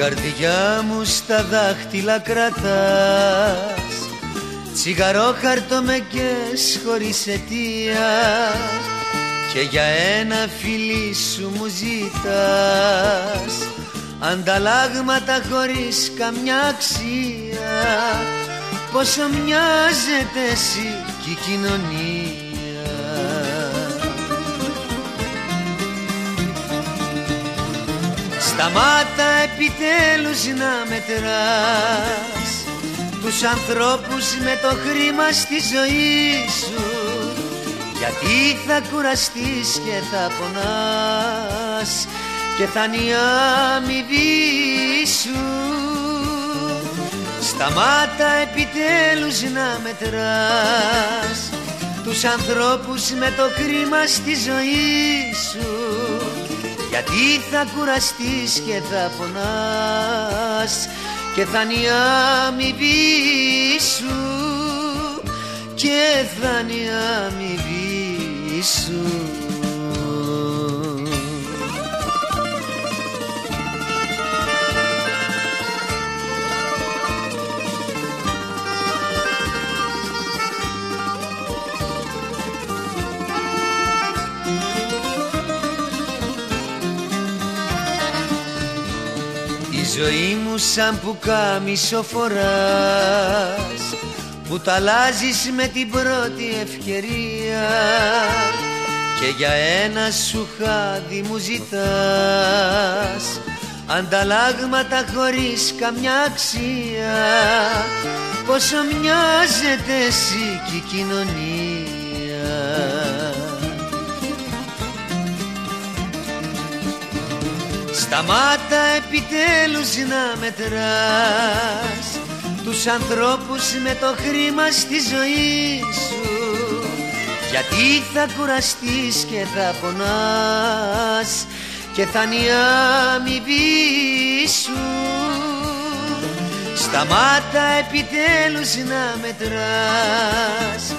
καρδιά μου στα δάχτυλα κρατάς. Τσιγαρόχαρτο με κες χωρίς αιτία. Και για ένα φιλί σου μου ζητάς Ανταλλάγματα χωρίς καμιά αξία. Πόσο μοιάζεται εσύ και η κοινωνία Σταμάτα επιτέλους να μετράς Τους ανθρώπους με το χρήμα στη ζωή σου. Γιατί θα κουραστείς και θα πονάς Και θα είναι η αμοιβή σου. Σταμάτα επιτέλους να μετράς Τους ανθρώπους με το κρίμα στη ζωή σου Γιατί θα κουραστείς και θα πονάς Και θα είναι η αμοιβή σου Και θα είναι η αμοιβή σου ζωή μου σαν που κάμισο φοράς που τα αλλάζεις με την πρώτη ευκαιρία. Και για ένα σου χάδι μου ζητάς ανταλλάγματα χωρίς καμιά αξία. Πόσο μοιάζεται εσύ και η κοινωνία Σταμάτα επιτέλους να μετράς Τους ανθρώπους με το χρήμα στη ζωή σου. Γιατί θα κουραστείς και θα πονάς Και θα είναι η αμοιβή σου. Σταμάτα επιτέλους να μετράς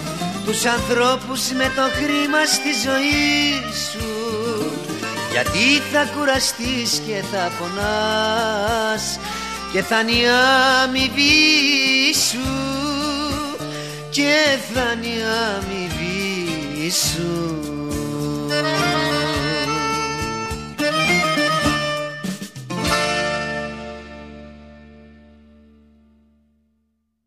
Τους ανθρώπους με το χρήμα στη ζωή σου γιατί θα κουραστείς και θα πονάς Και θα είναι η αμοιβή σου. Και θα είναι η αμοιβή σου